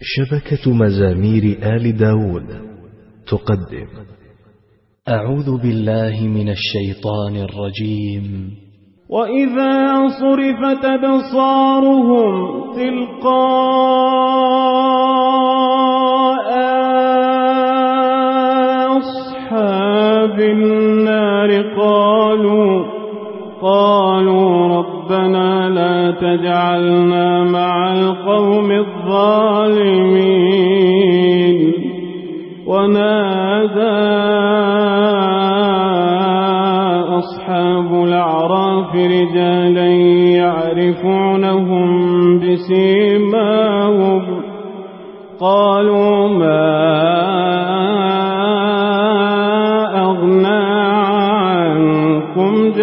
شبكة مزامير آل داود تقدم. أعوذ بالله من الشيطان الرجيم. وإذا صرفت بصارهم تلقاء أصحاب النار قالوا قالوا ربنا لا تجعلنا مع القوم الظالمين ونادى أصحاب العراف رجالا يعرفونهم بسيماهم قالوا ما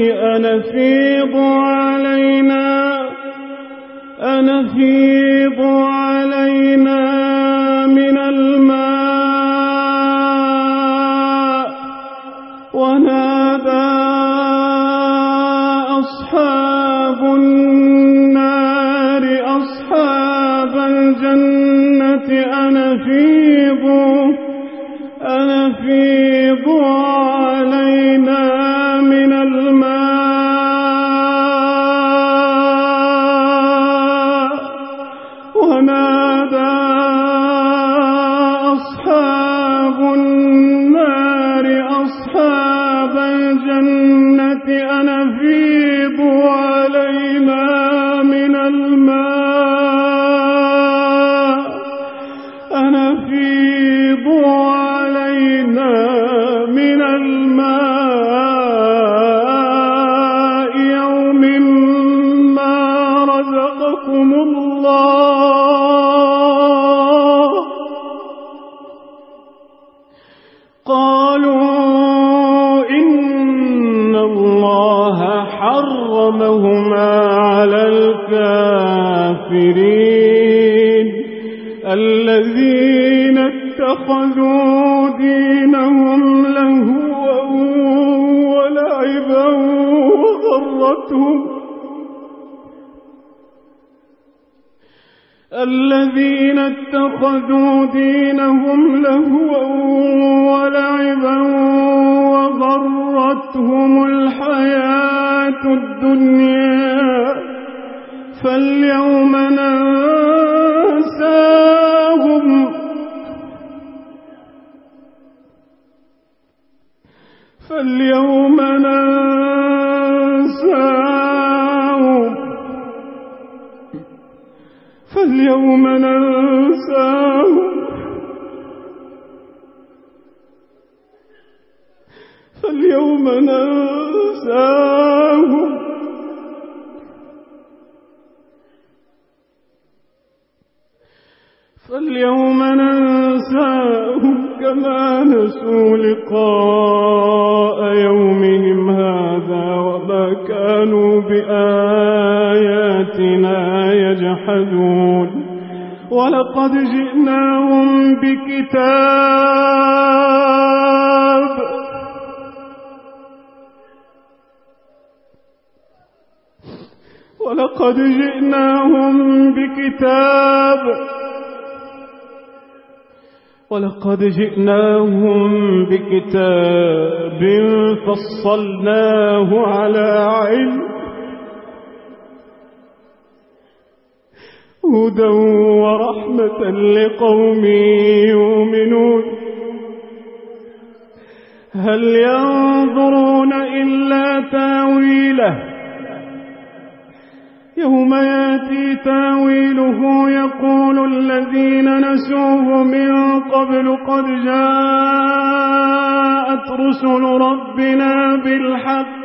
أنفيض علينا أنفيض أنفيض علينا من الماء يوم ما رزقكم الله. الذين اتخذوا دينهم لهوا ولعبا وضرتهم الحياة الدنيا فاليوم ننساهم فاليوم فاليوم ننساهم فاليوم ننساهم كما نسوا لقاء يومهم هذا وما كانوا بآياتنا يجحدون ولقد جئناهم بكتاب ولقد جئناهم بكتاب ولقد جئناهم بكتاب فصلناه على علم هدى ورحمة لقوم يؤمنون هل ينظرون إلا تاويله يوم ياتي تاويله يقول الذين نسوه من قبل قد جاءت رسل ربنا بالحق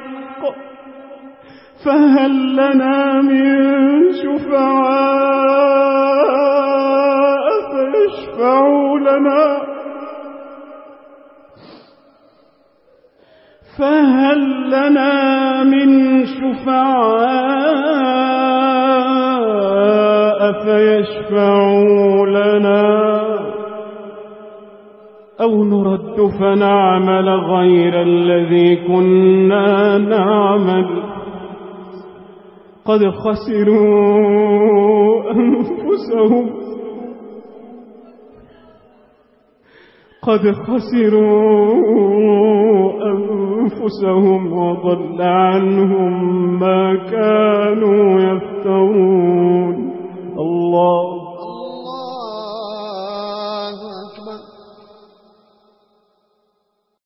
فهل لنا من شفعاء فيشفعوا لنا؟ فهل لنا من شفعاء فيشفعوا لنا؟ أو نرد فنعمل غير الذي كنا نعمل؟ قد خسروا أنفسهم. قد خسروا أنفسهم وضل عنهم ما